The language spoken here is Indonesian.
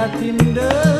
Kadu